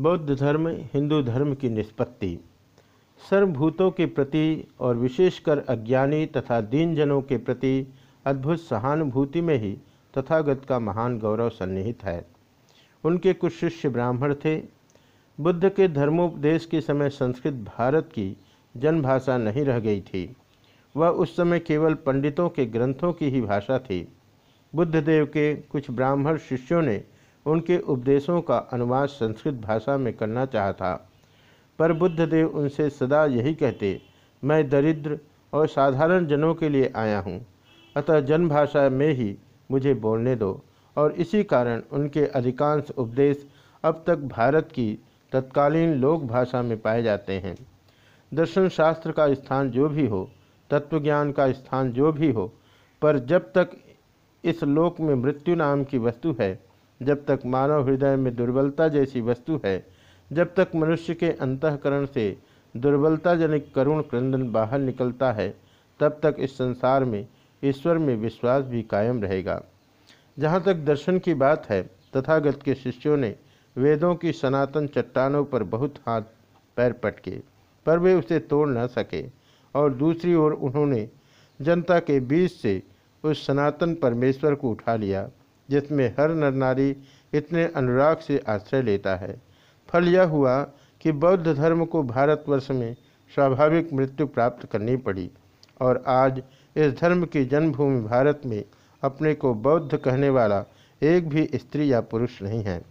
बौद्ध धर्म, हिंदू धर्म की निष्पत्ति। सर्वभूतों के प्रति और विशेषकर अज्ञानी तथा दीन जनों के प्रति अद्भुत सहानुभूति में ही तथागत का महान गौरव सन्निहित है। उनके कुछ शिष्य ब्राह्मण थे। बुद्ध के धर्मोपदेश के समय संस्कृत भारत की जनभाषा नहीं रह गई थी। वह उस समय केवल पंडितों के ग्रंथों की ही भाषा थी। बुद्धदेव के कुछ ब्राह्मण शिष्यों ने उनके उपदेशों का अनुवाद संस्कृत भाषा में करना चाहता पर बुद्धदेव उनसे सदा यही कहते, मैं दरिद्र और साधारण जनों के लिए आया हूँ। अतः जनभाषा में ही मुझे बोलने दो। और इसी कारण उनके अधिकांश उपदेश अब तक भारत की तत्कालीन लोक भाषा में पाए जाते हैं। दर्शन शास्त्र का स्थान जो भी हो, तत्वज्ञान का स्थान जो भी हो, पर जब तक इस लोक में मृत्यु नाम की वस्तु है जब तक मानव हृदय में दुर्बलता जैसी वस्तु है, जब तक मनुष्य के अंतकरण से दुर्बलताजनक करुण क्रंदन बाहर निकलता है, तब तक इस संसार में ईश्वर में विश्वास भी कायम रहेगा। जहाँ तक दर्शन की बात है, तथागत के शिष्यों ने वेदों की सनातन चट्टानों पर बहुत हाथ पैर पटके, पर वे उसे तोड़ न सके, और दूसरी ओर उन्होंने जनता के बीच से उस सनातन परमेश्वर को उठा लिया। जिसमें हर नर नारी इतने अनुराग से आश्रय लेता है। फल यह हुआ कि बौद्ध धर्म को भारतवर्ष में स्वाभाविक मृत्यु प्राप्त करनी पड़ी और आज इस धर्म की जन्मभूमि भारत में अपने को बौद्ध कहने वाला एक भी स्त्री या पुरुष नहीं है।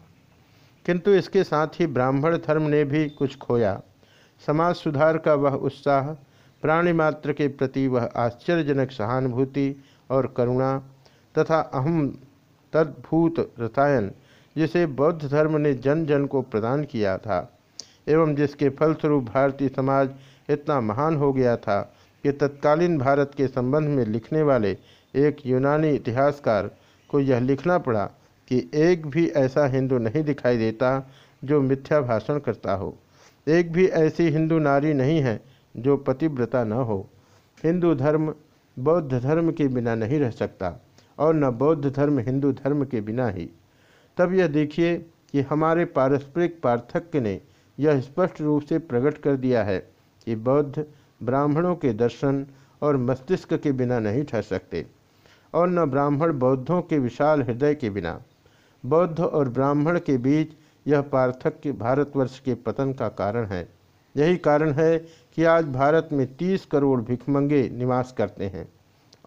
किंतु इसके साथ ही ब्राह्मण धर्म ने भी कुछ खोया। समाज सुधार का वह उत्साह, प्राणी मात्र के प्रति वह आश्चर्यजनक सहानुभूति और करुणा तथा अहम तद्भूत रसायन, जिसे बौद्ध धर्म ने जन जन को प्रदान किया था, एवं जिसके फलस्वरूप भारतीय समाज इतना महान हो गया था कि तत्कालीन भारत के संबंध में लिखने वाले एक यूनानी इतिहासकार को यह लिखना पड़ा कि एक भी ऐसा हिंदू नहीं दिखाई देता जो मिथ्या भाषण करता हो। एक भी ऐसी हिंदू नारी नहीं है जो पतिव्रता न हो। हिंदू धर्म बौद्ध धर्म के बिना नहीं रह सकता। और न बौद्ध धर्म, हिंदू धर्म के बिना ही। तब यह देखिए कि हमारे पारस्परिक पार्थक्य ने यह स्पष्ट रूप से प्रकट कर दिया है कि बौद्ध ब्राह्मणों के दर्शन और मस्तिष्क के बिना नहीं ठहर सकते, और न ब्राह्मण बौद्धों के विशाल हृदय के बिना। बौद्ध और ब्राह्मण के बीच यह पार्थक्य भारतवर्ष के पतन का कारण है। यही कारण है कि आज भारत में तीस करोड़ भिखमंगे निवास करते हैं।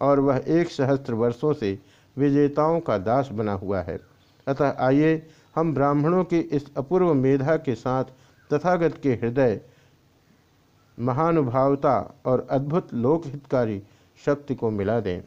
और वह एक सहस्त्र वर्षों से विजेताओं का दास बना हुआ है। अतः आइए, हम ब्राह्मणों की इस अपूर्व मेधा के साथ तथागत के हृदय, महानुभावता और अद्भुत लोकहितकारी शक्ति को मिला दें।